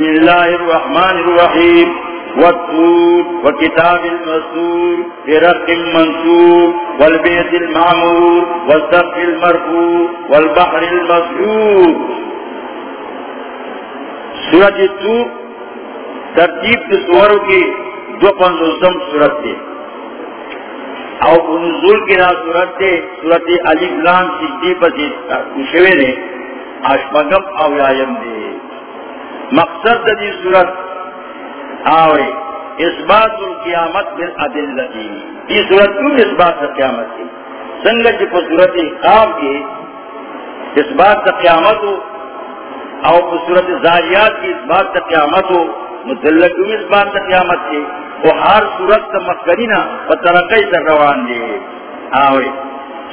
بسم الله الرحمن الرحيم. والطور وكتاب المسطور برق منصور، والبيت المعمور والسقف المرفوع، والبحر المسجور. سورة الطور ترتیب کے سوروں کی دو پنزوزم صورت دے او نزول کی نا صورت دے صورت علی بلان سجدی پسی کشوے دے اشپگم او یایم دے مقصد دی صورت. آوے اثبات القیامت بالعدلتی یہ صورت کیوں اثبات قیامت کی سنگت جی صورت قام کی اثبات قیامت ہو او پر صورت زاریات کی اثبات قیامت ہو مدلک کیوں اثبات قیامت کی وہ ہر صورت مکرینا و ترقی تر روان دے آوے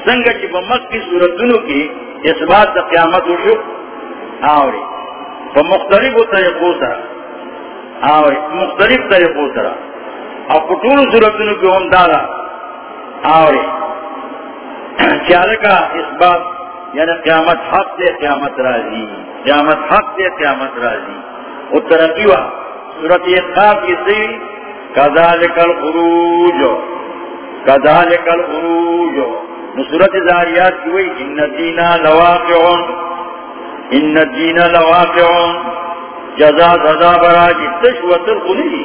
سنگت جی پر مک کی صورتوں کی اثبات قیامت ہو شو؟ آوے تو مختلف طریقوں سرا آوے مختلف طریقوں سرا اور کٹور صورتوں کی ہم ڈالا آوے چال کا اس بات یعنی قیامت حق سے قیامت راضی قیامت حق سے قیامت راضی وہ ترقی ہوا صورت یہ خواب کی سی کدال کل عروج کدال کل عروج صورت زاریات کی ہوئی ان دینا لواقع ان الدین لواقعون. جزا سزا براجی تشوت الخلی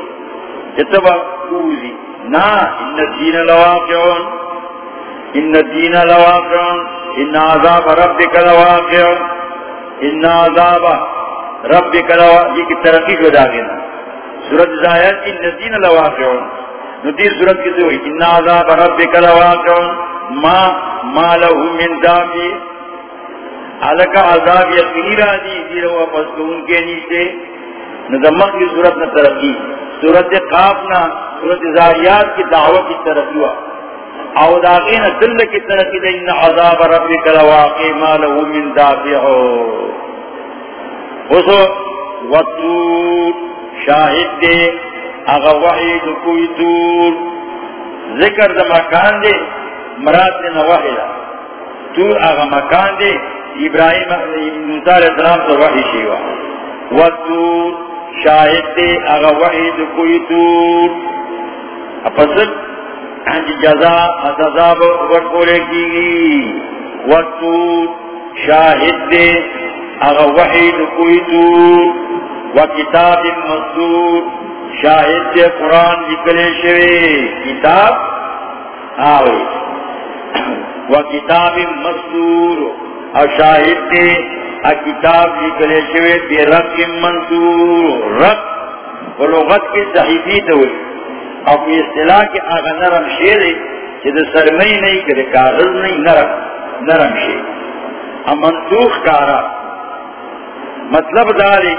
اتبا کوزی نا، ان الدین لواقعون. ان الدین لواقعون. ان عذاب ربک لواقعون. ان عذاب ربک لواقعون یہ کی ترقی جو داگینا سورت زائد، ان الدین لواقعون. ندیر سورت کی دوئی ان عذاب ربک لواقعون. ما ما لہو من دافی حالکہ عذاب یقینی را دی جی، دیر جی و پسکون کے نیچے۔ نظمت کی صورت نہ ترقی، صورت قافنا صورت زاریات کی دعوت کی ترقی ہوا۔ او داغین دل کی ترقی دے، ان عذاب ربک لواقع ما لہو من دافعو خصو وطور شاہد دے، اغا وحید کوئی تور ذکر دا مکان دے، مراد دے نوحیدہ تور اغا مکان دے ابراہیم موسیٰ علیہ السلام تو وحی شیوا والتور شاہد دے اغا وحید کوئی تور اپسل انج جزا اتذاب ورکولے کی گی والتور شاہد دے اغا وحید کوئی تور وکتاب مصدور شاہد دے قرآن لکلے شوے کتاب؟ آوے وکتاب مصدور اور شاہد کے کتاب کی گلے شوے بے رب کی منظور، رب و کی صحیفی تو ہوئی اور اصطلاح کے آگا نرم شیر ہے جب سرمئی نہیں کرے، کاغذ نہیں، نرم نرم شیر اور منسوخ کارا۔ مطلب دارے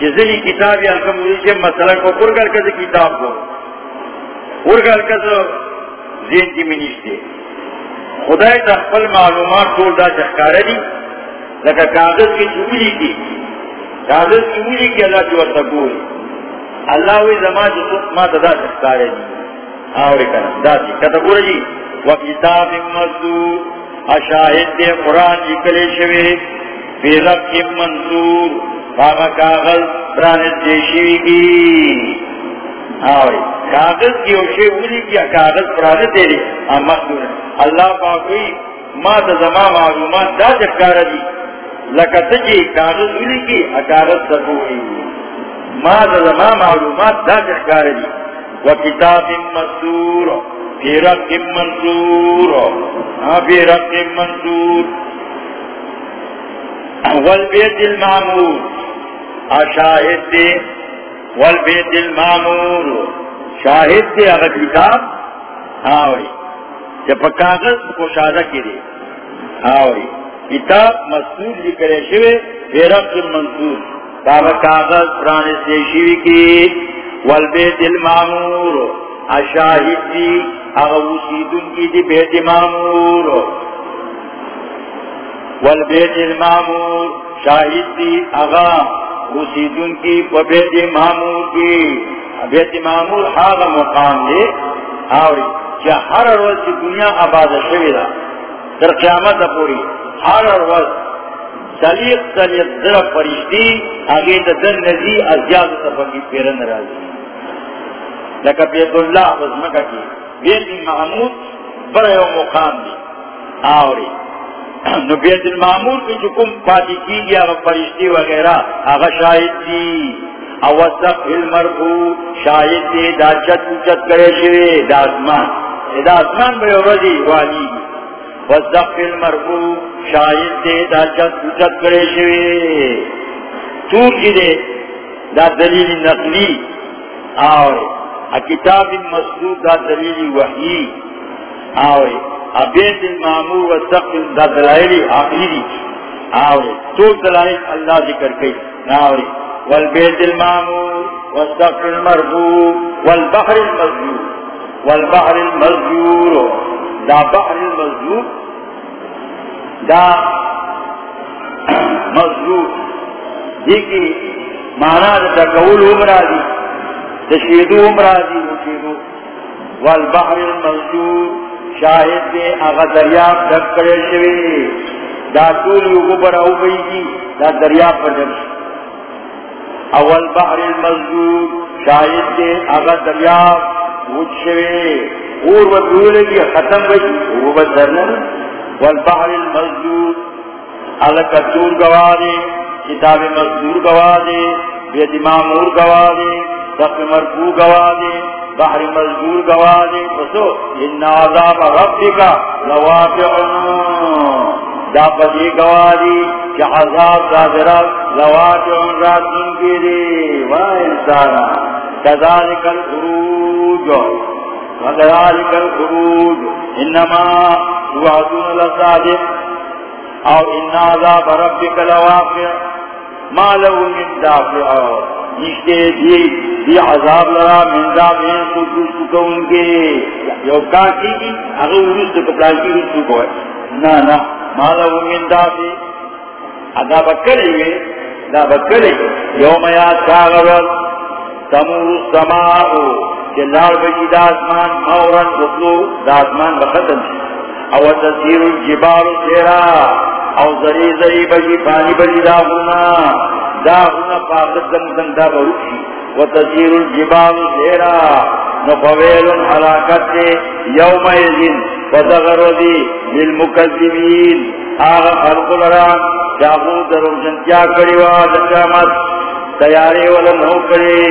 جزنی کتاب یا کموری سے مسئلہ کو پرگل کر کتاب کو۔ پرگل کر زین کی منیشتے خدای تا خپل معلومات ټول دا ځکاره دي، لکه کاغذ کې چوبلی کی کاغذ چوبلی کی الله جو ورته ګوري. الله وی زما چې ما دا ځکاره دي. او کنه دا چې کته ګوري جی، و کتاب مزدور اشاهد دې قران لیکل شوی فی رب منصور هغه کاغذ برانه دې شي کی آوری کاغذ کی اوشے اولی کیا کاغذ پرانے تیری ہاں مخدور اللہ پاکوی ما دا زمان معلومات دا جکار دی۔ لکت جی کاغذ اولی کی کاغذ سبوئی ما دا زمان معلومات دا جکار دی۔ و کتاب مصدور فی رق منصور۔ ہاں، فی رق منصور۔ والبیت المعمور۔ اشاہد دی والبیت المامور شاہد دے اگر کتاب آوری جب کاغذ کو شادہ کی دے۔ آوری کتاب مصور جی کرے شوے فیرق منصور بابا کاغذ پرانے سے شوی کی، والبیت المامور۔ اشاہد دی جی، اگر وسیدن کی دی بیت مامور۔ والبیت المامور۔ شاہد جی، دی اگر رسیدن کی و بیت معمول کی۔ بیت معمول حاغ مقام دے آوری چا ہر روز کی دنیا آباد شوی دا۔ در قیامت پوری ہر روز تلیق تلیق در فرشتی آگے دا دن نزی ازیاد سفقی پیرن رازی لکا بیت اللہ وزمکا کی بیت المعمود برای و مقام دی آوری نو بیت المعمود کی چکم پاتی کی گیا فرشتی وغیرہ آگا شاہد دی۔ او سقف المرفو شاہد دی دا چت چت کرے شوی، دا اسمان. دا اسمان بے رضی والی. و سقف المرفو شاہد دی دا چت چت کرے شوی. تور کی دے دا دلیل نقلی. آوے کتاب مسلوب دا دلیل وحی. آوے ابیت المامور و سقف دا دلائل آخری. آوے، تو دلائل اللہ ذکر کئی. آوے والبيت المعمور والسقف المرفوع والبحر المسجور والبحر المسجور دا بحر المسجور دا مسجور دیکھی مانا دا قول امراضی تشہیدو امراضی مشہدو والبحر المسجور شاہد دے اغا دریاب دک شوی. دا طول یو گبر او بیگی. دا دریاب پر دک اول بحر المزدور شاہد کے اگر دریا اچھوے اور وہ دولے کی ختم بچی وہ بدرنا والبحر المزدور اگر کتور گوا دے، کتاب مزدور گوا دے بیت مامور گوا دے سب مرکو گوا دے، بحر مزدور گوا دے۔ بسو، ان عذاب ربک لواقع دا پدی گوا گواری کہ عذاب دا ذرا لواج رات من کی دی وا انسانا۔ کذالک الخروج۔ وذلك الخروج۔ انما وعدون لصادق۔ او ان عذاب ربك لواقع۔ ما له من دافع۔ نشتے دی دی عذاب لرا من دافع۔ سوچ سکون کے۔ یو کاکی کی اگر ورست کپڑا کی رسو کو۔ ہے نا نا مالا من دافی ادا بکلی وی دا بکلی. یوم یاد کاغرد تمور السماعو جلال بجی دا اسمان مورن بطلو دا اسمان بختم شی. او تسیر الجبال سیرا. او زری زری بجی پانی بجی دا ہونا دا ہونا پاکت دن دن دا بروشی و تسیر الجبال سیرا. نقویل حلاکت یوم ایزن. فدغردی للمکذبین آغا خلق لران جاغو در جنتیا کری واد قیامت تیاری ولن ہو کری۔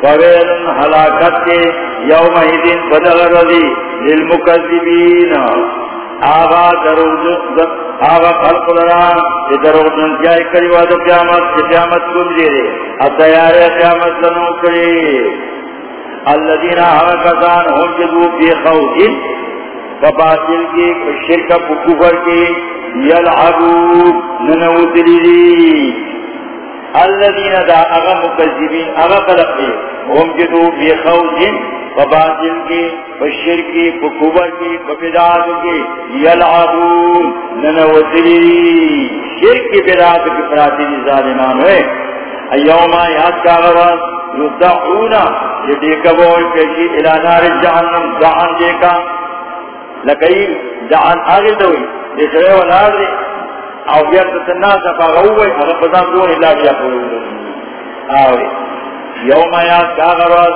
فویلن حلاکت کے یوم ایدین فدغردی للمکذبین آغا در آغا خلق لران در جنتیا کری واد قیامت قیامت کن دیرے جی اب تیاری قیامت لنو کری۔ الذين آغا کسان ہم جدو بی خوضین فباطل کی، شرک کفر کی یلعبون ننوتلی الذین دا اغا مکذبین، اغا خلقی هم جدو بی خوزن فباطل کی فشرکی فکفر کی فبداد کی یلعبون ننوتلی شرک کی بداد کی پراتی ظالمان ہوئے ایوما یاد کا غرات یدعونا یہ دیکھا بول پیشی الانار جہنم، دعان دیکھا لکئی جعان آگے دوئی دیکھرے والار دے. او بیارت تناسا فاغوئی اگر بزان دون اللہ بیا پوئی آوے. یوم آیات کاغرات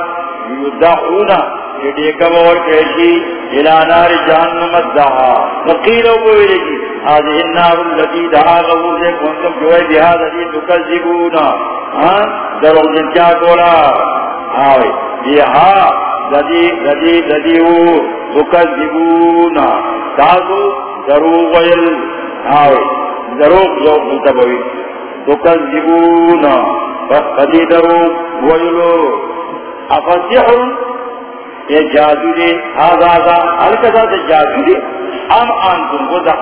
یدعونا. یہ دیکھا بول پیشی الانار جہنم الدعا نقیلو کوئی لگی آج النار اللذی دعا غور دے کنتم جوئے بہاد علی تکذبونا. ہاں؟ درو جن کیا کولا آوے. بیہا ہاں لدی لدی لدی تکذبونا تازو دروغ ویل آوے دروغ جو ملتبوی تکذبونا فقدی دروغ ویلو. افسحر یہ جادو دے آزا آزا. جادو دے دا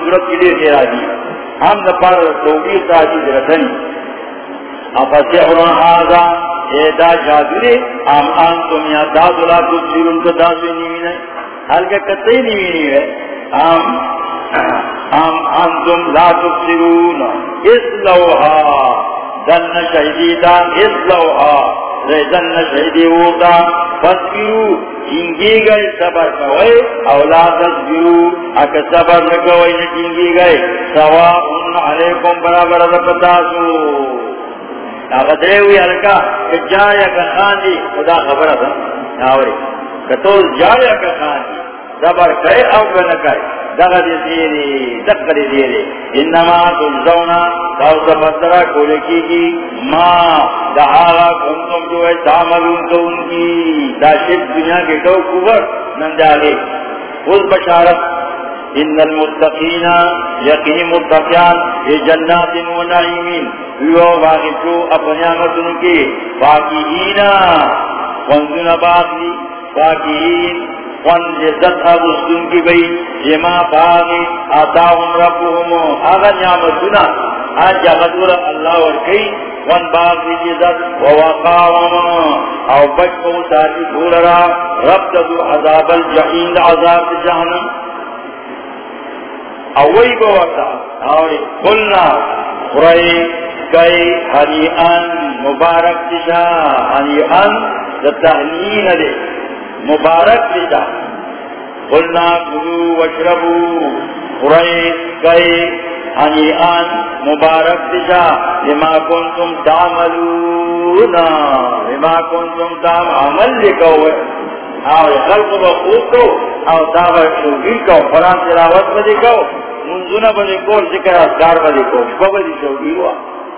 ضرورت کے تیرا دی. ہم دا پار توبیر تا دی افسحر آزا. اے دا جادو دے ام آنتم یا دا دادو لا تبصرون کو دادو نیوی نہیں حلکہ کتے نیوی نہیں ہے۔ ام ام آنتم لا تبصرون۔ اس لوحا دن شہدیدان اس لوحا ریزن نشہدی ہوتا۔ فاسبرو چنگی گئے، صبر کوئے۔ اولاد تصبرو اکا صبر نکوئے نچنگی گئے۔ سواء علیکم برابر دپتاسو آغدرے ہوئی حلکا کہ جایا کا خان دی، خدا خبر تھا آوری کہ تو جایا کا خان دی۔ صبر کرے او نہ کرے۔ دغد دیری دغد دیری انما تلزونا تاوز بدرہ کولے کی کی ما دعالا کنتم جو ہے تعملون تو ان کی۔ دا شب دنیا کے دو کبر نندالے خود بشارت ان المتقین یقین متقیان یہ جنات و نعیمین ویو واقفو اپنی آمتن کی فاقیینا وانزون باقی فاقیین وان کی بئی جما باغی آتاهم ربهم. آغا نعمتنا. آج اللہ ورکی. وان باغی جزت ووقاهم. او بچ بچکو ساتی بھولرا رب دو عذاب الجحین عذاب جہنم. اوئی بوتا. اوئی قلنا قرئی کئی حنیئن مبارک دشا حنیئن دا تحنین دے. مبارک دیتا قلنا، کلو وشربو قرائن کئی انی آن مبارک دیتا لما کنتم تعملونا لما کنتم تعمل عمل لکو او خلق بخوب کو او داغ شوگی کو فران تلاوت بدی کو منزونا بدی کو ذکر ازگار بدی کو شبا بدی شوگی ہوا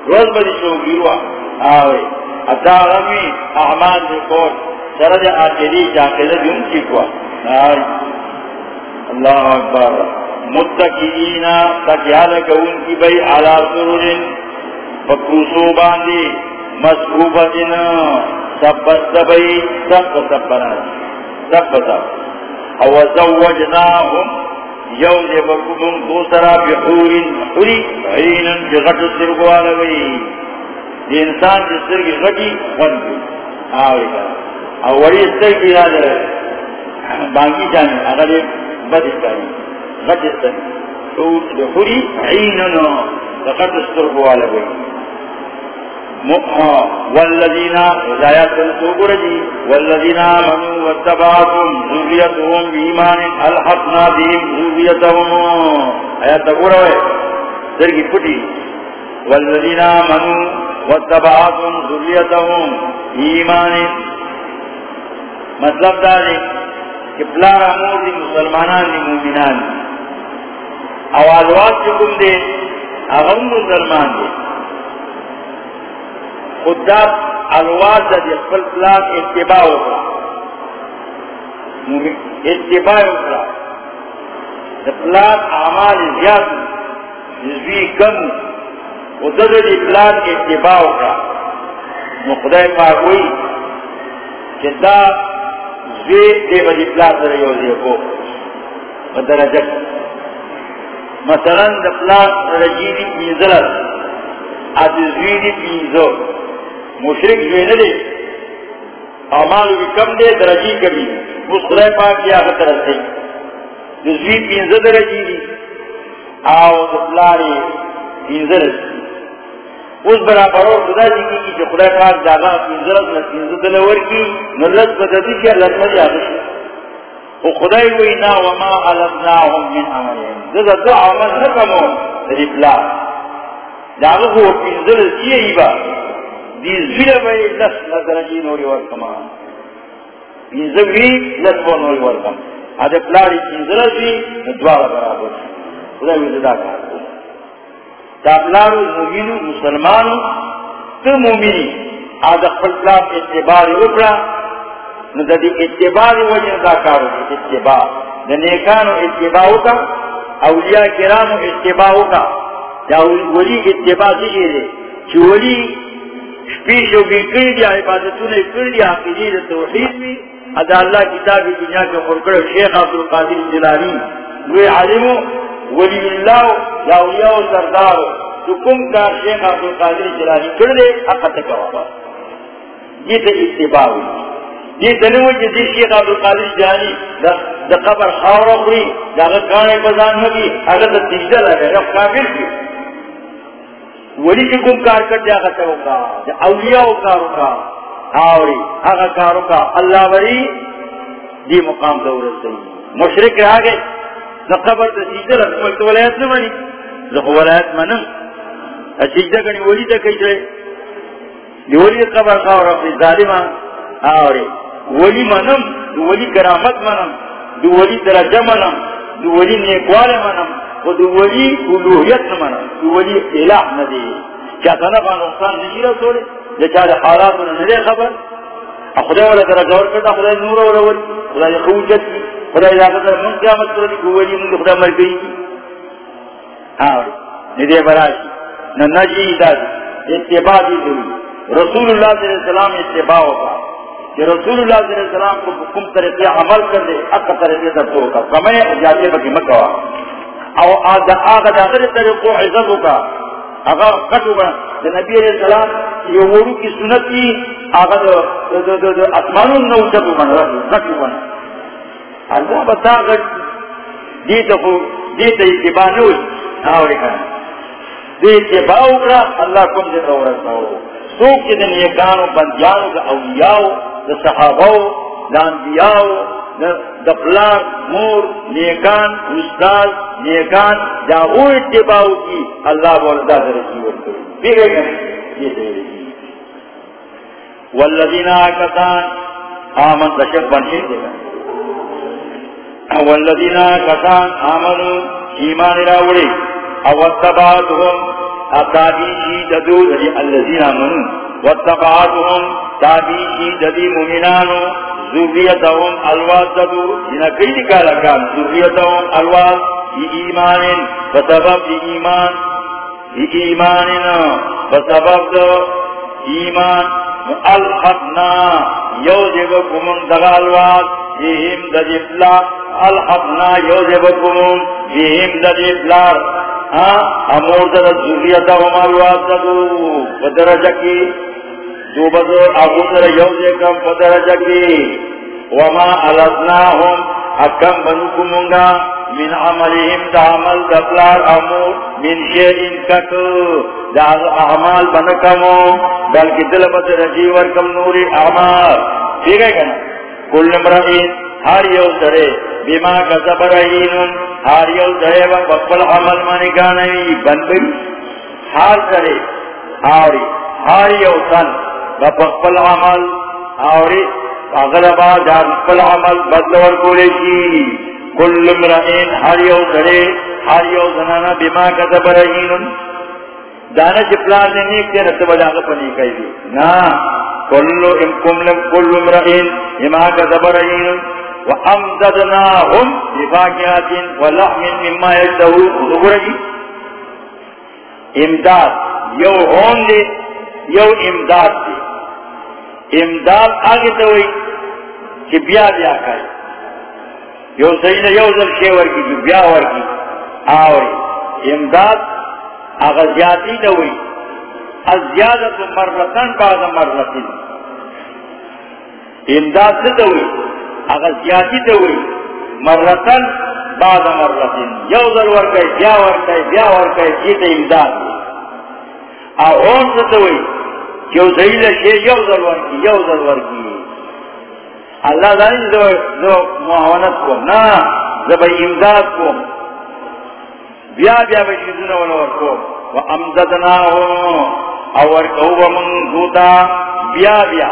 روز بدی شوگی ہوا آوے اداغمی اعمال دکور سرد آخری جاکل جن کی کوا اللہ اکبر۔ متقیین تکیال کون کی بھئی علا سرور فکروسو باندی مسکوبتن سبت بھئی سب سبنا سب سب او زوجناهم یو دے بکم دوسرا بحورین حوری عینن جغٹ سرگوالا بھئی دی انسان جس سرگی غٹی خون بھی آوری کرا اور وڑی استر کی یاد ہے باقی جانے اگر بد استاری غد استاری تو خوری عیننو لقد استر کو والا گئی والذین ہدایت سوگر جی والذین آمنوا واتبعتم ذریتهم بایمان الحقنا بهم ذریتهم. آیات تقول ہوئے. در کی پٹی. والذین آمنوا واتبعتم ذریتهم بایمان. مطلب دارے کہ پلار امور دی، مسلمانان دی، مومنان آوازوات چکم دے، اغم مسلمان دے. خدا الواز دی اقبل پلار اتباع اکرا اتباع اکرا پلار اعمال زیاد جزوی کم خدا دی پلار اتباع اکرا مقدر پاکوئی کہ دا دے دے بجی پلاس رہی ہو دے کو درجت مثلا دا پلاس رجی دی پینزلت زوی دی پینزو مشرک زوی ندے اعمالو کی کم دے، درجی کمی. اس خدای پاک کیا خطر سے. زوی پینزو درجی دی. آو دا پلاری پینزلت اس برابر اور خدا جی کی کہ خدا پاک جاگا پنجرت نہ پنجرت لور کی نلت بددی کی اللہ تعالی آدش وہ خدا ہوئی نا، وما علمناهم من عملهم ذا دو عمل نہ کمو. رپلا جاگا کو پنجرت کی ہی با. دی زیر بھائی، لس نظرجی نوری ورکما پنجر لس وہ نوری ورکم آدھے پلاری پنجرت بھی دوارا برابر خدا ہی زدہ کار داپلارو مومینو مسلمانو، تو مومینی آدھا خلقلاب اتبار اکڑا. ندہ دی اتبار وجہ دا کارو اتبار دنیکانو اتباو کا اولیاء کرامو اتباو کا یا ولی اتباع سیئے دے چو ولی شپیشو بھی کر دیا عبادتو نے کر دیا حقیدی دا توحید میں ادا اللہ کتابی دنیا کے خرکڑ شیخ عبدالقادر جلانی وہ عالمو ولی اللہ یا اولیاء و سردار. حکم کا شیخ عبد القادر جلانی کر دے حقت کا وابا. یہ تو اتباع ہوئی. یہ دنو جدی شیخ عبد القادر جلانی دا قبر خاورا ہوئی، دا اگر کانے بزان ہوگی اگر دا تجدہ لگا رب کافر کی ولی کی کم کار کر دیا غطہ ہوگا دا اولیاء کار ہوگا آوری اگا کارو کا؟ اللہ وری دی مقام دور سے مشرک رہ گئے. نہ قبر تو سیدھے رسول تو ولایت نہ بنی لکھ ولایت منم. سیدھے کنی، ولی تے کئی جائے. ولی قبر کا اور اپنی ظالمہ آوری، ولی منم، دی ولی کرامت منم. دی ولی درجہ منم. دی ولی نیکوال منم. و ولی الوحیت منم. دی ولی الہ ندی کیا تنفع نقصان نشی رسولے لچار حالات انہوں نے خبر. خدا والا ذرا غور کرتا خدا نور اور اول خدا یہ خوجت کی خدا یہ آگے من قیامت کر دی گولی من خدا مر گئی کی ہاں ندے براشی نہ نجی داد اتباع دی ضروری رسول اللہ صلی اللہ علیہ وسلم اتباع ہوگا کہ رسول اللہ صلی اللہ علیہ وسلم کو حکم طریقے عمل کر دے اکا طریقے در تو ہوگا کمیں جاتے بکی مکوا او آگا آگا داخل طریقوں عزت ہوگا. اگر کٹو بنا نبی علیہ السلام یہ وڑو کی سنت کی اگر اسمان نو چکو بنا کٹو بنا اللہ بتا گٹ دیتا خو دیتا اتباع نوی. آوری کنا دی اتباع اکرا اللہ کم دیتا ورسا ہو سوک جدن یہ کانو بندیانو، دا اولیاؤ، دا صحاباؤ، دا انبیاؤ دفلار، مور، نیکان، استاد، نیکان جا او اتباعو کی اللہ بولدہ درسی ورکو بیگئے گا یہ دیرسی والذین آکتان آمن تشک بنشی دے گا والذین آکتان آمنو، ایمان راوڑی او اتابیشی ددو دلی یعنی اللذین آمنو۔ واتباعتهم تابیشی دلی مومنانو، ذریتهم الواز ددو کئی نکالا کام ذریتهم الواز ای ایمان بسبب ای ایمان، ای ایماننا بسبب دو ایمان، الحقنا، یو دیب کمون دغا الواز یہیم دجبلا الحقنا یو دیب کمون یہیم دجبلار امور ہاں، در ذریتهم الواز بدرجہ کی دو بدو ابو در یوزے کم پدرجہ کی. وما علتناهم حکم بنکمونگا من عملهم دا عمل دفلار امور من شیئن کتو. دا اعمال بنکمو. بلکہ دلبت رجی ورکم نوری اعمال. ٹھیک ہے کنا؟ کل مرئین ہر یو سرے بما کسب رہینن ہر یو سرے وقبل عمل منی کانوی بن بری ہر سرے آوری ہر یو سن بپقبل عمل. آوری اغلبا جان پل عمل بدلور کولے کی. کل مرئین ہر یو سرے ہر یو زنانا بما کتب رہین دانا چپلان نے نیک دے رتب جاگا پنی کئی دی. نا کلو امکم لم کل مرئین بما کتب رہین وامددناهم بفاقیات ولحم مما یجدہو. ذکر جی. امداد، یو ہون دے، یو امداد دے. امداد آگے تو ہوئی کہ بیا بیا کر یو صحیح نہ، یو ذر شیور کی بیا ور کی آوری ہاں امداد آگا زیادی تو ہوئی۔ ازیادت مرلتن بعد مرلتن امداد سے تو ہوئی۔ آگا زیادی تو ہوئی۔ مرلتن بعد مرلتن یو ذر ور کئی بیا ور کئی بیا ور کئی جیت امداد آہون سے تو ہوئی۔ یو صحیح لشے یو ضرور کی یو ضرور کی۔ اللہ دانی دو, دو معاونت کو نا زبای امداد کو۔ بیا بیا بشیدن ونور کو۔ و امددنا ہو اور کوبا من دوتا بیا بیا۔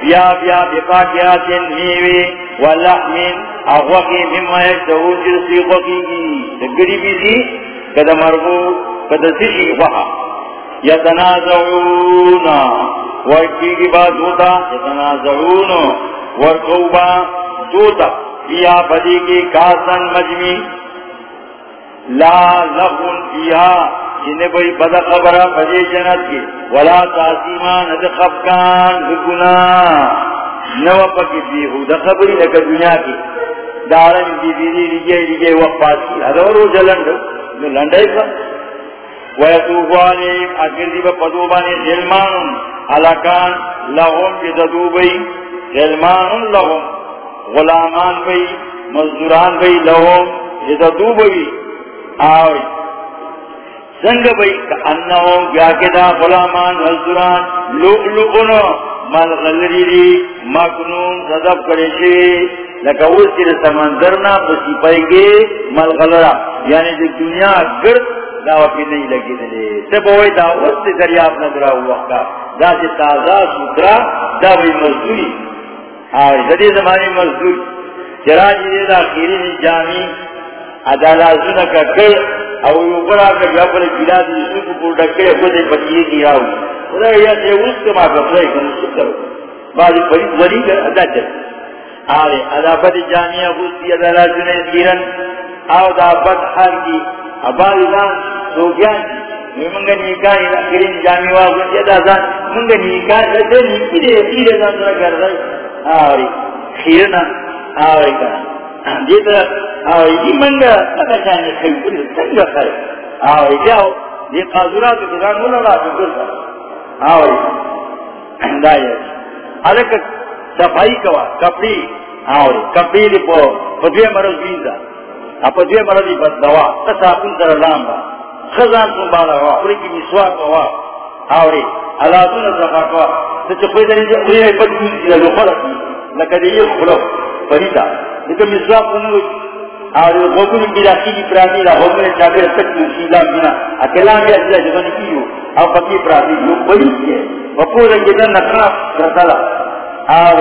بیا بیا بپا کیا چن نیوی و لحمین اغوکی مما یک جرسی خوکی کی۔ گری بیزی کدا مرگو کدا سشی وحا یتنازعون ورکی کی بات ہوتا یتنازعون ورکوبا دوتا فیا بدی کی کاسن مجمی. لا لغن فیا جنہیں بھئی بدا خبرہ بدی جنت کی. ولا تاسیمان اد خفکان دکنا نو پکی بیہو دا خبری لکا دنیا کی. دارن بی بی دی لگے لگے وقت پاسی ادورو جلندو لنڈائی کا ويتوب عليهم أكذب قدوبان سلمان ألكان لهم بتدوبي سلمان لهم غلامان بي مزدوران بي لهم بتدوبي آوي سنگ بي كأنهم بياكدا غلامان، مزدوران لؤلؤنا مل غلری دی، مکنون صدب کرشی لکا اس کی سمندرنا بسی پائی گے مل غلرا یعنی دی دنیا گرد دعوی پی نہیں لگی دلے تب ہوئی دعوت سے دریاب نظرہ ہوا کا. دا سی تازہ سکرا دا بھی مزدوری. آوری دا زمانی مزدوری. چراجی دے دا خیری دی جامی ادالازونا کا کر او یو برا کر یا پر گلا دی سوپ کو ڈکے خود پتیے کی راو. خدا یا تے اس کے ما کفلے کن سکر بعد بڑی ولی کر، ادا چل. آرے، ادا بد جانیا بوتی ادالازونا گیرن او دا بد حال کی ابال دان منگا نیکانی کرین جامی واغن جدا جی زان منگا نیکانی جی دے نیکی دے، تیرے زان سر کر رہی آوری خیرنا آوری کنا دیتا آوی دی منگا اگا چاہنے خیل کنی سنگا خیل آوی جاو دی قادرات کدان مولا را بکر سا آوی دائی حلکت صفائی کوا، کپڑی۔ آوی کپڑی دی پو پدوی مرض بیزا اپدوی مرض دی بس دوا تساکن در لام با. خزان سن بالا وا اوری کی مسواک وا آوری علاتون صفا کوا. سچ خوی در اینجا اوی پدوی دی لخلق لکہ دی. یہ خلق فریدا. لیکن مسواک کنو اور غوگن کی راکی کی پراتی را غوگن چاکر تک مسیلا بنا اکلا بھی اجلا جبن کیو او پکی پراتی جو بڑی ہے وپور انجدن نکنا پرتالا اور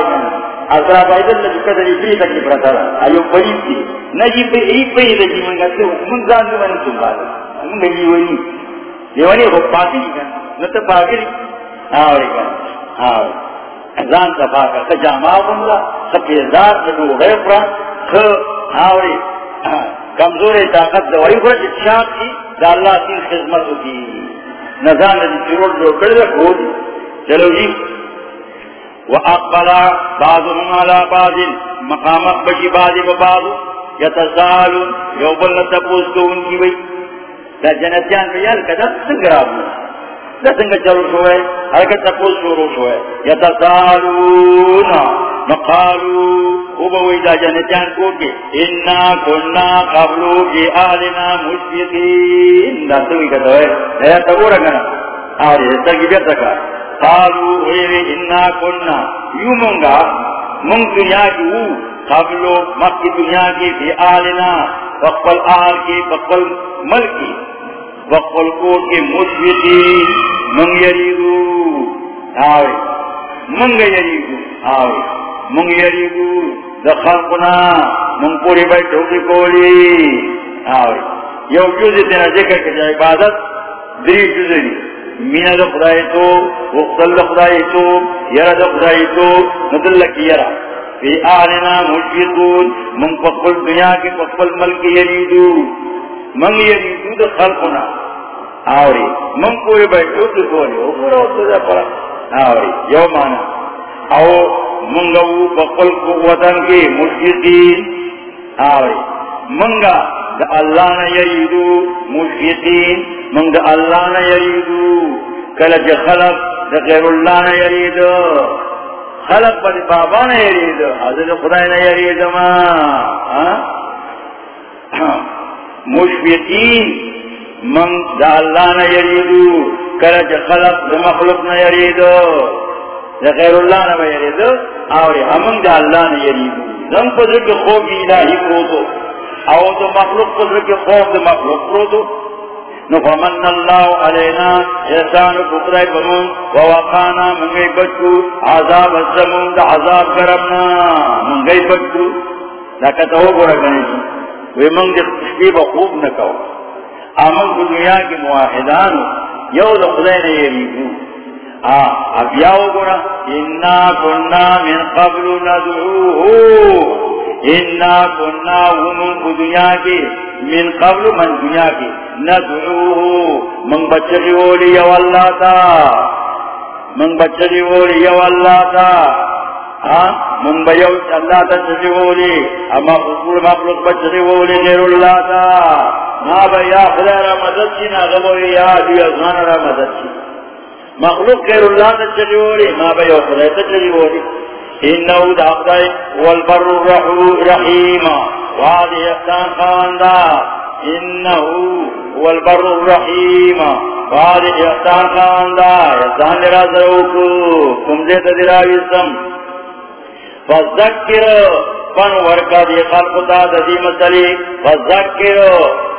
اثرا بایدن لجی قدر اتری تک پرتالا ایو بڑی تھی نجی پہ ای پہ ای لجی منگا سے من زان جو من سنبالا من گجی ونی دیوانی خود پاتی گا نتا پاکری آوری گا آوری زان صفا کا خجامہ بنلا خفیزار نتو غیفرا خ آوری کمزور طاقت دوائی کو شاق کی دا اللہ کی خدمت کی نظام ندی چروڑ جو کر دے کھو چلو جی واقبلا بعضهم على بعض مقامت بشی بعض ببعض یتسالون یو بل تپوس کو کی بھئی دا جنتیان بیال کدا سنگرابو دا سنگ چلو شوئے حرکت تپوس شروع شوئے یتسالون مقالو اوبوئی دا جنتیان کو کے انا کننا قبلو کی آلنا مشفقین دا سوئی کتا ہے دیا تبورا کنا آرے سر کی بیتا کا قالو اویوی انا کننا یو منگا منگ دنیا کی قبلو مکی دنیا کی فی آلنا وقبل آل کی وقبل ملکی وقبل کو کی مشفقین منگ یریدو آرے منگ یریدو آرے منگ یریدو دخلقنا من پوری بائی ٹھوکی کولی آوری یو جوزی تینا ذکر کجا عبادت، دری جوزی مینا دا خدای تو وقتل دا خدای تو، یرا دا خدای تو ندل کی یرا. فی آلنا مشفقون، من پقبل دنیا کی پقبل ملک یریدو. من یریدو دا خلقنا آوری، من پوری بائی ٹھوکی کولی او پورا وقت دا پرا آوری، یو مانا. او منگا بقل قوتن کے مشفقین. آوری منگا دا اللہ نا یریدو مشفقین. منگ اللہ نا یریدو. کلج خلق دا غیر اللہ نا یریدو خلق پا بابا نا یریدو حضرت خدای نا یریدو ما. ہاں؟ مشفقین منگ دا اللہ نا یریدو. کلج خلق دا مخلوق نا یریدو غیر اللہ نہ یرید. اور ہم ہاں دا اللہ نے یرید. زم پدر کے خوف الہی کو دو او تو مخلوق پدر کے خوف دے مخلوق کو دو نو فمن اللہ علینا احسان فقرائی بمون ووقانا من گئی بچو عذاب الزمون، دا عذاب کرمنا من گئی بچو لیکن تو گورا گنے جی وی من گئی تشکیب خوب نکو آمن کو دنیا کی مواحدان یو دا خدای نے یریدو اب یاو گنا انا کننا من قبل ندعوه. انا کننا ومن دنیا کی من قبل من دنیا کی ندعوه من بچری وولی یو اللہ تا من بچری وولی یو اللہ تا من بیو اللہ تا چری وولی اما خصور مخلوق بچری وولی غیر اللہ تا ما بیا خدا را مدد چی نا غبوی یا دیو ازمان را مدد چی مخلوق غیر اللہ تا چلی وولی ما بیو خدای تا چلی وولی انہو دا خدای والبر الرحیم وادی احسان خواندا انہو والبر الرحیم بعد احسان خاندا احسان لرا ضروکو کمزے تدراویسم فذکر فن ورکا دی خلق تا دی مسلی فذکر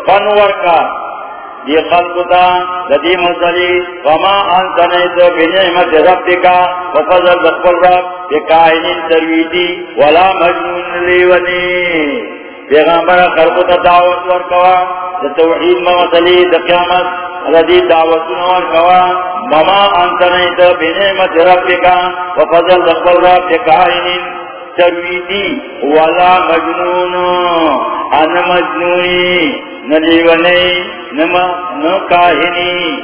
فن ورکا دی خلق تا دی مسلی وما انت نیت بنعمت ربکا، وفضل دخل رب بکائنین ترویدی ولا مجنون لیونی پیغمبر خلق تا دعوت ورکوا دا توحید مسلی دا قیامت ردی دعوت ورکوا وما انت نیت بنعمت ربکا، وفضل دخل رب بکائنین ترویدی ولا مجنون. ان مجنونی. نلیونی نما نکاہنی۔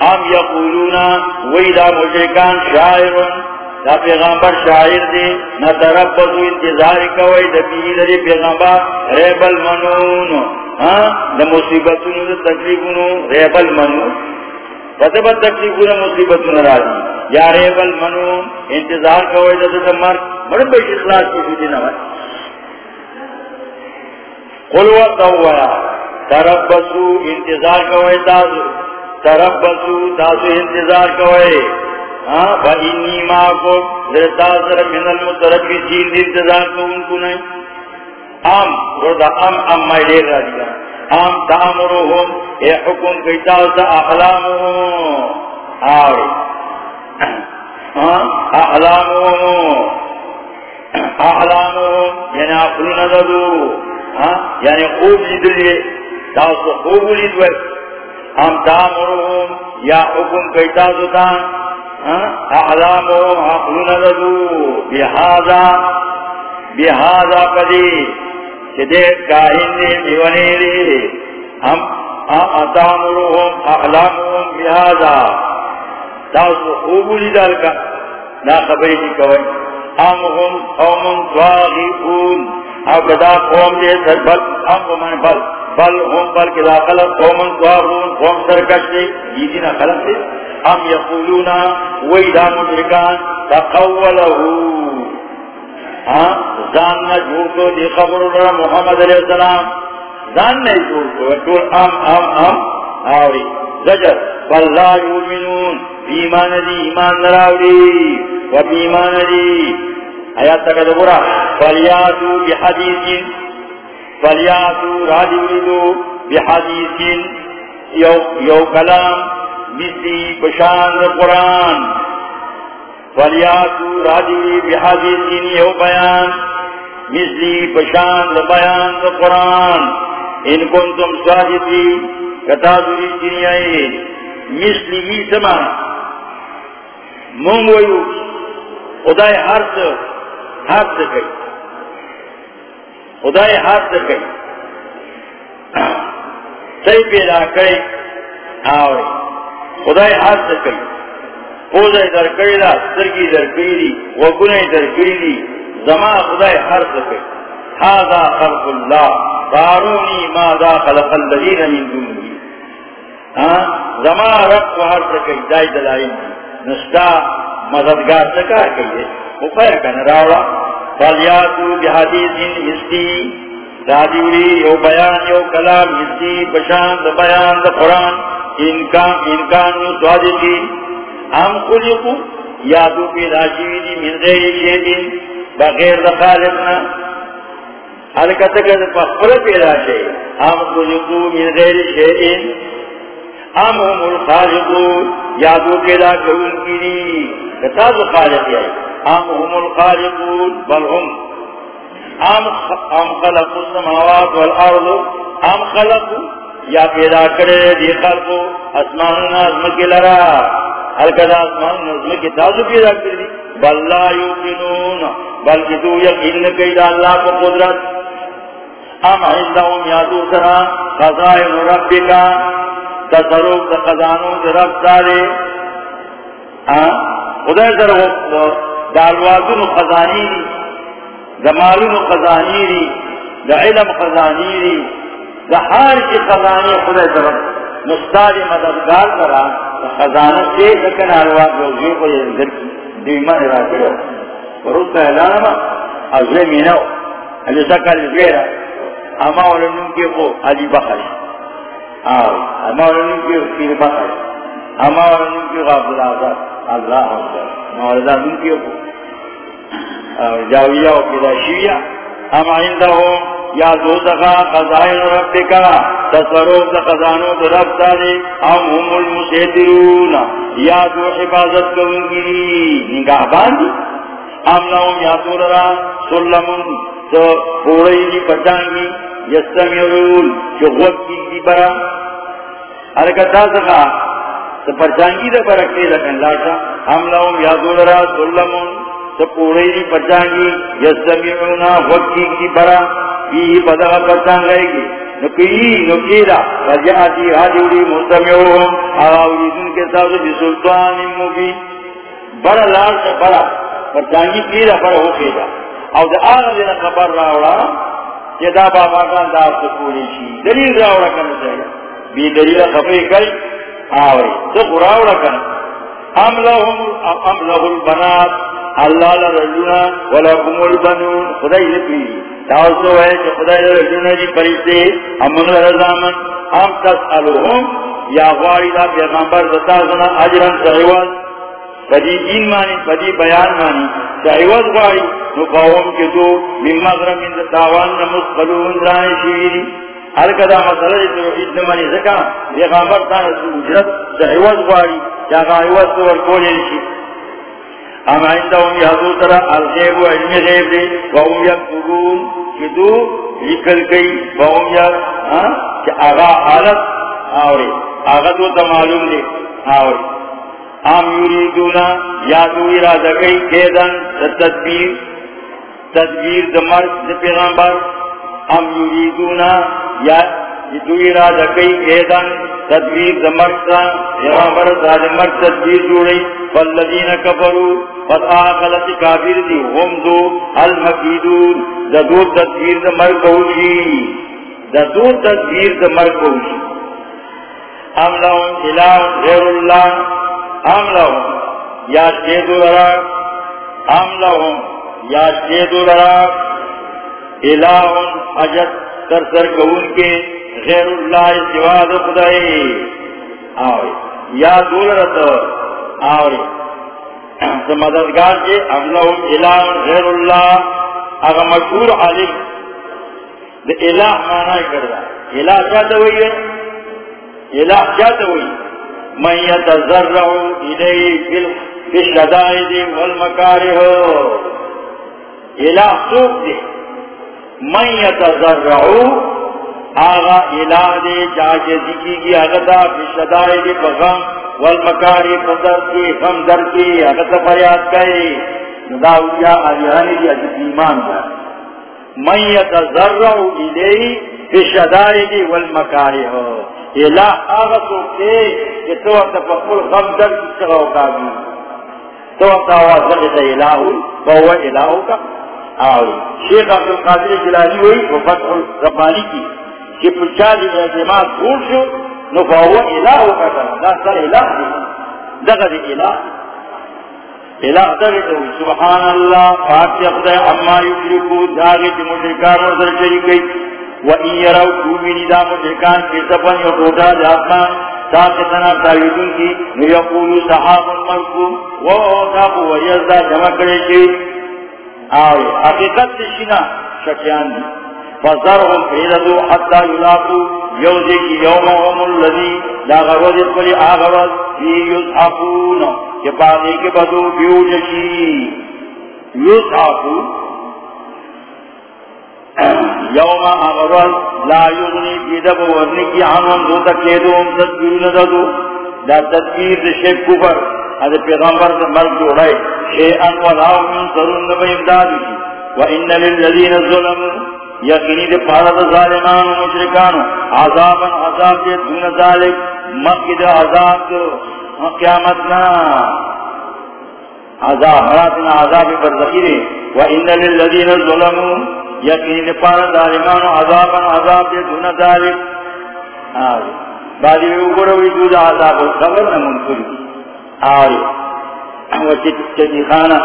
ام یقولونا ویدا مشرکان شاعرون دا پیغمبر شاعر دی، نا طرف انتظار کوئی دا بیدری پیغمبر ریب المنون۔ ہاں؟ دا مصیبتونو، دا تکلیفونو ریب المنون۔ پتہ بد تکلیفونو، مصیبتونو را دی یا ریب المنون، انتظار کوئی دا دا مرد مرد بیش اخلاص کی فیدی نوائے قلوہ تویا تربسو انتظار کوئے تازو. تربسو تازو انتظار کوئے. ہاں با انی ماکو زرتازر من المتربی سین دی انتظار کو ان کو نہیں. ام رضا ام ام مائی لے رہا دیا. ام تامروہم اے حکم کی کیتاوتا احلاموہم آوے. ہاں، احلاموہم احلاموہم یعنی اخلون ددو ہاں، یعنی خوب لیدلی تاسو خوب ولید لیدوے ہم تامرهم، یا حکم کئی ہاں؟ احلامهم عقلون لدو. بہذا بہذا قدی چدے کاہن دے بیونے دے ہم ہاں، تامرهم احلامهم بہذا تاسو خوب لیدل کا، نا خبری کی کوئی. ہم هم قوم تواغیون او کدا قوم دے سر بل ام من بل. بل هم بل کدا خلق قوم قوم قوم سرکش دے یہ دینا خلق دے ام یقولونا ویدا مدرکان تقولہو ہاں زاننا جھوڑ کو دی خبر اللہ محمد علیہ السلام. زاننا جھوڑ کو ٹول ام ام ام آوری زجر. بل لا یومنون بیمان دی، ایمان نراوری و بیمان دی. آیات تک دبورا فلیاتو بحدیث فلیاتو رادی ولیدو بحدیث یو, یو کلام مثلی بشان قرآن فلیاتو رادی ولی بحدیث یو بیان مثلی بشان بیان قرآن ان کنتم صادقی کتا دوری جنی مثلی ہی سمانا مونگویو خدای ہر سے ہاتھ سے گئی خدا ہاتھ سے گئی صحیح پیدا کرے آوے. خدا ہاتھ سے گئی پوزے در کری لا سرگی در کری دی وگنے در کری دی زما خدا ہر سے گئی هذا خلق اللہ قارونی ماذا خلق الذین من دونی زما رب کو ہر سے گئی دائی دلائن نستا مددگار سے سکا کہیے وہ پیر کن راوڑا فالیاتو بحدیث استی دادیوری، یو بیان، یو کلام استی بشان دا بیان، دا قرآن، انکان انکان یو سوادی ہم خلقو یادو پیدا شوی دی من غیر شیدین بغیر دا خالقنا۔ حلکت کد پخبر پیدا شئی ہم خلقو من غیر شیدین ہم هم الخالقو یادو پیدا کرون کی دی۔ کتاز خالق یائی ام هم الخالقون؟ بل هم. ام ام خلقوا السماوات والارض ام خلقوا؟ یا پیدا کرے دی خلقو. اسمان نظم کی لرا. ہر اسمان نظم کی تازو پیدا کر دی. بل لا یوقنون. بلکہ تو یقین کئی دا اللہ کو قدرت. ام عندهم یا دوسرا خزائن ربکا. تصرف دا خزانوں دا رب دارے ہاں؟ خدا در دالوازن خزانی دی دمالون خزانی دی دا علم خزانی دی دا ہار کی خزانی خدا طرف مستاد مددگار کرا خزانہ سے لکن آلواز روزیوں کو یہ ذکر دیمان راکی ہو ورد کا اعلان ازوے مینو علی سکر زویرہ اما ولنن کی خو علی بخش ہمارا نیم کی پیر بخر ہمارا نیم کی غافل آزاد اللہ اکبر موردا نیم کی جاویہ و پیدا شیعہ ہم آئندہ ہوں یا دو دخا خزائن رب کا تصروف دا خزانوں دا رب تالے ہم ہم المسیدرون یا دو حفاظت کرنگی نگاہ باندی ہم لہم یا دو لرا سلمن تو پوڑی دی پچانگی، یستمیرون، جو غوک کی دی برا. حرکتا سکا تو پچانگی دا برکتے لکن لاشا، ہم لہم یا دو لرا سلمن تو پوڑی دی پچانگی یستمیرون غوک کی برا یہ پدغا پرتان گئے گی۔ نکی نکیرا رجعاتی حاجوری مستمیوہم آوریدن کے ساتھ بسلطان مبین بڑا لال سے بڑا پرتانگی پیرا بڑا ہو پیدا او دا آغا دینا خبر راوڑا، کہ دا بابا کا انداز سے پوری شی۔ دلیل راوڑا کرنا چاہیے بی دلیل خبری کئی، آوری۔ تو راوڑا کرنا ام لهم ام له البنات۔ اللہ لرجونا ولکم البنون. خدای لپی تاوسو ہے کہ خدای لرجونا جی پریشتے امن لرزامن ام تسألوهم یا غواری دا پیغمبر دتازنا اجرن سعیوز فدی دین مانی فدی بیان مانی سعیوز غواری نقاوم کے دو من مغرم من دتاوان نمس قلون رانی شیری ہر کدا مسئلہ توحید نمانی زکا پیغمبر تانا سو اجرت سعیوز غواری چاہا عوض تو ورکولے شی ام عندهم یادو ترا الغیب و علم غیب دے وهم یکتبون کہ دو لکل گئی وهم یک کہ آغا حالت آوری آغا تو تا معلوم دے آوری ام یریدونا یادو ارادہ گئی کیدن تدبیر تدبیر دمرد دے پیغمبر. ام یریدونا یا دو ارادہ گئی کیدن تدبیر دمرتا یہاں برد آج مرد تدبیر جوڑی فالذین کفرو فتآ خلط کافر دی هم دو المکیدون دو تدبیر دمر کوشی دا دو تدبیر دمر کوشی ام لهم الہ غیر اللہ، ام لهم یا شیدو لرا، ام لهم یا شیدو لرا الہ حجت تر سر کون کے غیر اللہ سواد خدای. آوری. یا دولرت آوری. تو مددگار جی، کے اغلہم الہ غیر اللہ اگر مشہور عالم. دا الہ معنی کردہ الہ چاہتا ہوئی ہے؟ الہ چاہتا ہوئی. من یتذرعو الی فی الشدائد والمکارہ. الہ سوک دے. من یتذرعو آغا الہ دے چاہے ذکی کی اغتا فی شدائی دے پغم والمکاری پدر کی، غم در کی اغتا فریاد کئی۔ نداویا آلیانی دی اجت ایمان دا۔ من یتذرعو الی فی شدائی دے والمکاری ہو۔ الہ آغا سوکتے کہ تو اکتا پکل غم در کی سغاو کابی تو اکتا آواز لگتا الہ فہو الہ کا آوری شیخ عبدالقادر جلالی ہوئی، وہ فتح ربانی کی۔ کہ پچا دی اعتماد دور شو، نو فاو الہ کا کرنا دا سر الہ دی. دغا دی الہ. الہ دغا دی. سبحان اللہ پاک اخدای اما یکرکو داغی دی مشرکان وزر شریکی و این یراو دومینی دا مشرکان کی سفن یا توٹا دی آسمان. ساکتنا تاویدون کی، نو یقولو صحاب المرکو و اوتاقو و یزدہ جمع کرے شی آوے حقیقت شنا شکیان دی. فذرهم فیلدو حتی یلاقو یوزی کی یومهم اللذی لا غروز اتفلی آغوز فی یزعفون کہ پانے کے بدو بیوجشی یزعفو یوم آغوز لا یغنی فی دب ورنی کی عنوان دو تکیدو ہم تدبیرون دادو دا تدبیر دا شیب کفر۔ از پیغمبر دا مرد جوڑائی شیئن ولاو من سرون نبا امدادو کی وَإِنَّ لِلَّذِينَ ظُلَمُوا یقینی دے پارا دا ظالمان و مشرکان عذابا عذاب دے دون ذالک مقید عذاب دے قیامتنا عذاب، مراتنا عذاب برزخی دے۔ و وَإِنَّ لِلَّذِينَ ظُلَمُوا، یقینی دے پارا ظالمان عذابا عذاب دے دون ذالک۔ آرے بعدی میں اوپروی دود عذاب القبر نمون کری آرے و چتی خانہ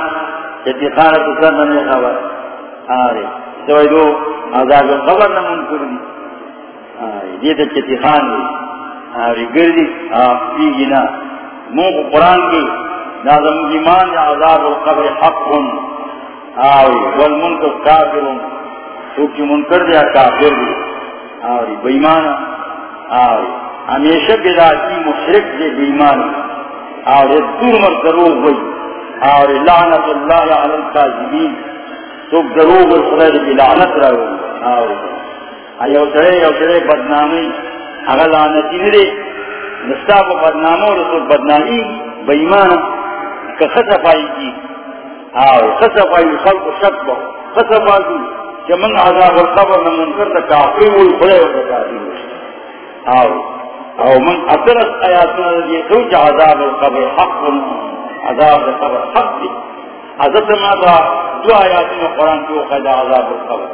چتی خانہ تسر نمی خبر آرے سوئی عذاب قبر نہ منکر دی یہ تو چتی خان دی. گردی آفی گنا مو قرآن کی نازم ایمان یا عذاب القبر حق کن. آوری والمنکر کافرون. سوکی منکر دیا کافر دی. آوری بیمان آوری ہمیشہ بیداتی مشرک دے بیمان. آوری دور مر دروغ بی آوری لعنت اللہ علی القاذبین سوک دروغ خلال بی لعنت رو ایو سرے، یو سرے بدنامی. اگر لعنتی نرے نستاب بدنامو، رسول بدنامی. بیمان کہ خصفائی کی. آو خصفائی خلق شک با. خصفائی کہ من عذاب القبر من منکر تا کافر والخلے و کافر آو او من اثرت آیاتنا رضی سوچ عذاب القبر حق عذاب القبر حق دی. حضرت ماذا دو آیاتنا قرآن کیوں خیدہ عذاب القبر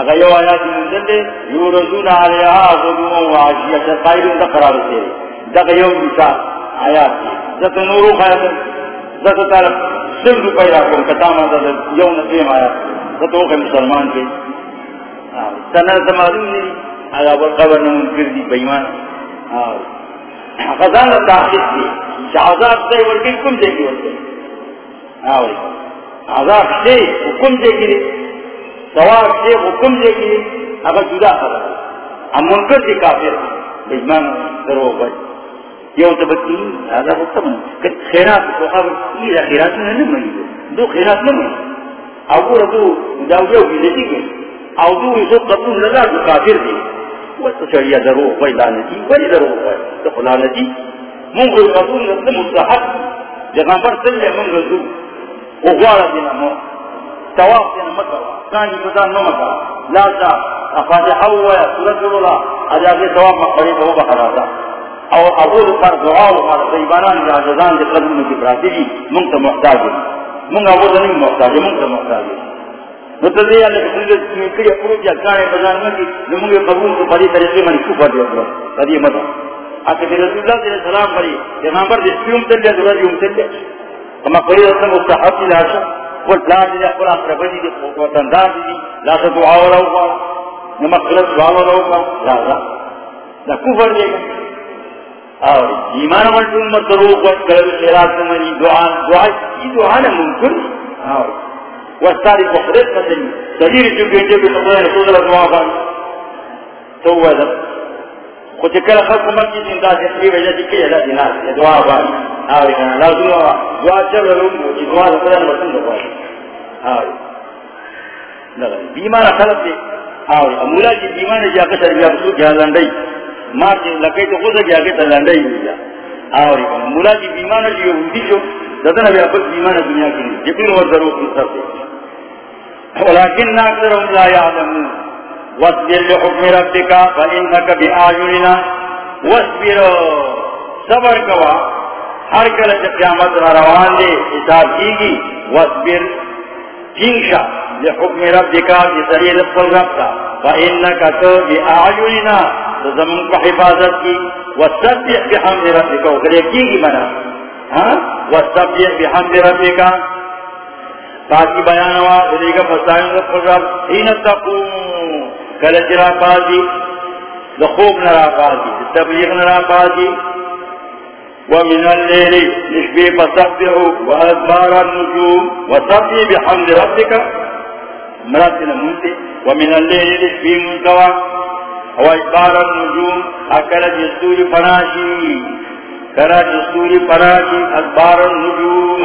اگر یو آیات منزل دے یو رسول علیہا غدوما و عشیت قائل دا قرار سے دا یو مثال آیات دی ذات نورو خیات ذات تعالی سر روپے راکم کتاما دا یو نسیم آیات ذات اوکے مسلمان کے تنہ زمارون نے آیا والقبر نمون کردی بیمان خزان تاخیص دی عذاب سے ورکی کم دے گی ورکی. آوری عذاب سے حکم دے گی سواب سے حکم دے گی اگر جدا خبر ہم منکر سے کافر بجمان درو بج یہ تو بچی هذا حکم خیرات تو خبر یہ خیرات میں نہیں مانی۔ دو خیرات نہیں مانی۔ او دو داو جو بھی لیتی گئی او دو اسو قطن لگا تو کافر دی وہ تو چڑیا درو بج لانتی بڑی درو بج تو خلانتی من کو قطن لگا مستحق۔ جہاں پر چلے من رضو۔ وہ غوارا دینا مو تواف دینا مکوا کانی مدان نو مکا لازا افاجہ اویا سورت اللہ اجازے تواف مقبری تو بخراتا اور ابو پر دعا و مار سیبانان یا جزان دے قدم کی براتی دی منت محتاج دی منگا ابو نہیں محتاج منت محتاج نو تے یہ نے کہ میں کہ پورو کیا کانے بازار میں کہ قبول کو بڑی طریقے میں کو کر دیا کدی مت اکے رسول اللہ علیہ وسلم بڑی پیغمبر دے پیوم تے دے دورا یوم تے دے اما قری رسول مستحب لا شاء والپلان دی اقبل اقربنی دی وطندار دی لا تدعا و روکا نمقرد دعا و روکا لا لا دا کفر دے گا اور ایمان مرد امت روک وقت کرد خیرات منی دعا دعا کی دعا نا منکر اور وستاری بخرد مدنی صدیر جو بیٹے بھی خدا رسول اللہ دعا بان تو وہ دا خود کل خلق مرد کی زندہ سے کی وجہ دی کی اللہ دینا دعا بان اور کنا لازم دعا چل رہا ہوں دعا خدا نے بسن دعا بیمار خلق دے اور مولا جی بیمار جا کے سر بیا کیا لنڈائی ماں سے لکے تو خود جا کے تر لنڈائی ہوئی اور مولا جی بیمار جی ہوتی جو دتنا بیا پر بیمار دنیا کی نہیں جبن اور ضرور سب سے ولكن اكثرهم لا يعلمون واصبر لحكم ربك فانك باعيننا واصبر. صبر کوا. ہر کل قیامت روان دے، حساب کی گی واصبر جنشا لحکم ربکا جسری رب ربتا فإنکا تو بی آعیوننا زمن کو حفاظت کی. وصبح بحمد ربکا وقلے کی گی منا. ہاں؟ وصبح بحمد ربکا تاکی بیانوا دلیگا فستائن رب رب. حین تقوم. کلجرا پازی لخوب نرا پازی تبلیغ نرا پازی. ومن الليل نشبه فسبحه وأدبار النجوم وسبح بحمد ربك مراتنا منتي ومن الليل نشبه منتوى وأدبار النجوم أكل جسور فراشي كرا جسور فراشي أدبار النجوم.